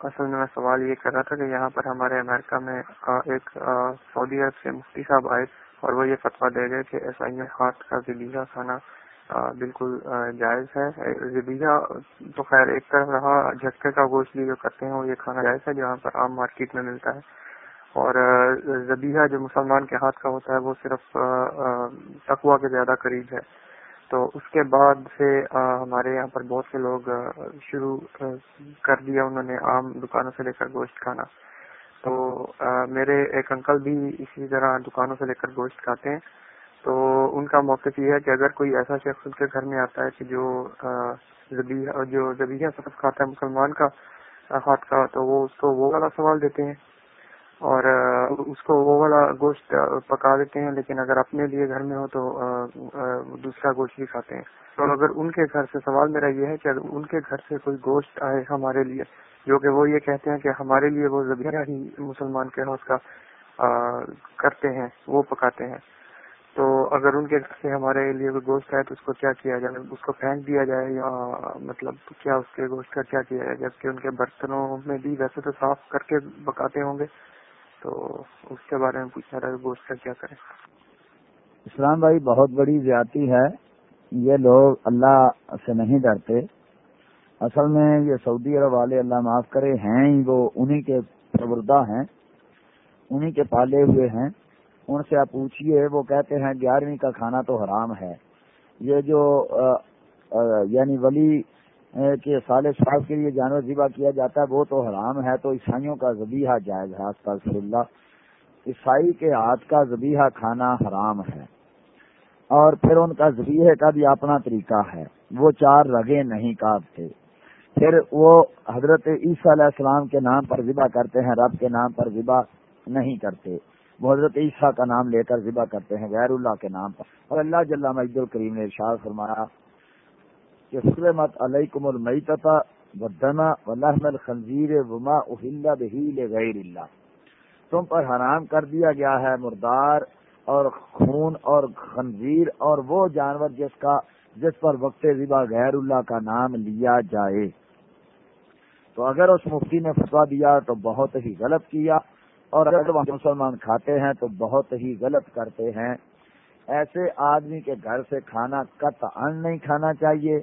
اصل میں میں سوال یہ کر رہا تھا کہ یہاں پر ہمارے امریکہ میں ایک سعودی عرب سے مفتی صاحب آئے اور وہ یہ فتویٰ دے گئے کہ ایس آئی ہاتھ کا زبیزہ کھانا بالکل جائز ہے۔ زبیزہ تو خیر ایک طرف رہا، جھٹکے کا گوشت بھی جو کرتے ہیں وہ یہ کھانا جائز ہے، جو یہاں پر عام مارکیٹ میں ملتا ہے۔ اور زبیحہ جو مسلمان کے ہاتھ کا ہوتا ہے وہ صرف تقوا کے زیادہ قریب ہے۔ تو اس کے بعد سے ہمارے یہاں پر بہت سے لوگ شروع کر دیا انہوں نے عام دکانوں سے لے کر گوشت کھانا۔ تو میرے ایک انکل بھی اسی طرح دکانوں سے لے کر گوشت کھاتے ہیں۔ تو ان کا موقف یہ ہے کہ اگر کوئی ایسا شخص ان کے گھر میں آتا ہے کہ جو جو زبیہ صرف کھاتا ہے مسلمان کا ہاتھ کا، تو وہ اس کو وہ والا سوال دیتے ہیں۔ اور اس کو وہ والا گوشت پکا دیتے ہیں، لیکن اگر اپنے لیے گھر میں ہو تو دوسرا گوشت بھی کھاتے ہیں۔ تو اگر ان کے گھر سے، سوال میرا یہ ہے کہ اگر ان کے گھر سے کوئی گوشت آئے ہمارے لیے، جو کہ وہ یہ کہتے ہیں کہ ہمارے لیے وہ زبیہ ہی مسلمان کے حوص کا کرتے ہیں، وہ پکاتے ہیں۔ تو اگر ان کے گھر سے ہمارے لیے کوئی گوشت ہے تو اس کو کیا کیا جائے؟ اس کو پھینک دیا جائے یا مطلب کیا اس کے گوشت کا کیا کیا جائے؟ جبکہ ان کے برتنوں میں بھی ویسے تو صاف کر کے پکاتے ہوں گے۔ تو اس کے بارے میں پوچھنا رہا گوشت کا کیا کریں۔ اسلام بھائی بہت بڑی زیادتی ہے۔ یہ لوگ اللہ سے نہیں ڈرتے۔ اصل میں یہ سعودی عرب والے اللہ معاف کرے ہیں ہی، وہ انہی کے پروردہ ہیں، انہی کے پالے ہوئے ہیں۔ ان سے آپ پوچھیے وہ کہتے ہیں گیارہویں کا کھانا تو حرام ہے۔ یہ جو یعنی ولی کہ سال صاحب کے لیے جانور ذبح کیا جاتا ہے، وہ تو حرام ہے، تو عیسائیوں کا ذبیحہ جائز ہے، استغفر اللہ۔ عیسائی کے ہاتھ کا ذبیحہ کھانا حرام ہے۔ اور پھر ان کا ذبیحے کا بھی اپنا طریقہ ہے۔ وہ چار رگے نہیں کاٹتے۔ پھر وہ حضرت عیسیٰ علیہ السلام کے نام پر ذبح کرتے ہیں، رب کے نام پر ذبح نہیں کرتے۔ وہ حضرت عیسیٰ کا نام لے کر ذبح کرتے ہیں، غیر اللہ کے نام پر۔ اور اللہ جل مجد الکریم نے ارشاد فرمایا کہ حرمت علیکم المیتتا ودنا ولحم الخنزیر وما اہل بہیل غیر اللہ۔ تم پر حرام کر دیا گیا ہے مردار اور خون اور خنزیر اور وہ جانور جس کا جس پر وقت ذبح غیر اللہ کا نام لیا جائے۔ تو اگر اس مفتی نے فتوا دیا تو بہت ہی غلط کیا، اور اگر وہ مسلمان کھاتے ہیں تو بہت ہی غلط کرتے ہیں۔ ایسے آدمی کے گھر سے کھانا قطعا نہیں کھانا چاہیے۔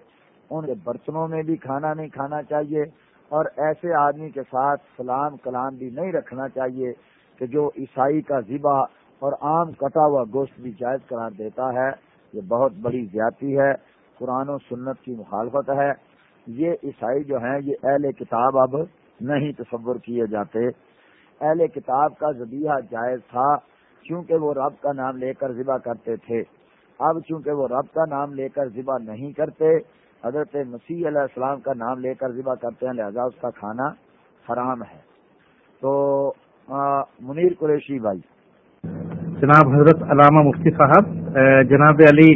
ان کے برتنوں میں بھی کھانا نہیں کھانا چاہیے اور ایسے آدمی کے ساتھ سلام کلام بھی نہیں رکھنا چاہیے کہ جو عیسائی کا ذبح اور عام کٹا ہوا گوشت بھی جائز قرار دیتا ہے، یہ بہت بڑی زیادتی ہے، قرآن و سنت کی مخالفت ہے۔ یہ عیسائی جو ہیں، یہ اہل کتاب اب نہیں تصور کیے جاتے۔ اہل کتاب کا ذبیحہ جائز تھا کیونکہ وہ رب کا نام لے کر ذبح کرتے تھے۔ اب چونکہ وہ رب کا نام لے کر ذبح نہیں کرتے حضرت مسیح علیہ السلام کا نام لے کر ذبح کرتے ہیں، لہذا اس کا کھانا حرام ہے۔ تو منیر قریشی بھائی۔ جناب حضرت علامہ مفتی صاحب جناب علی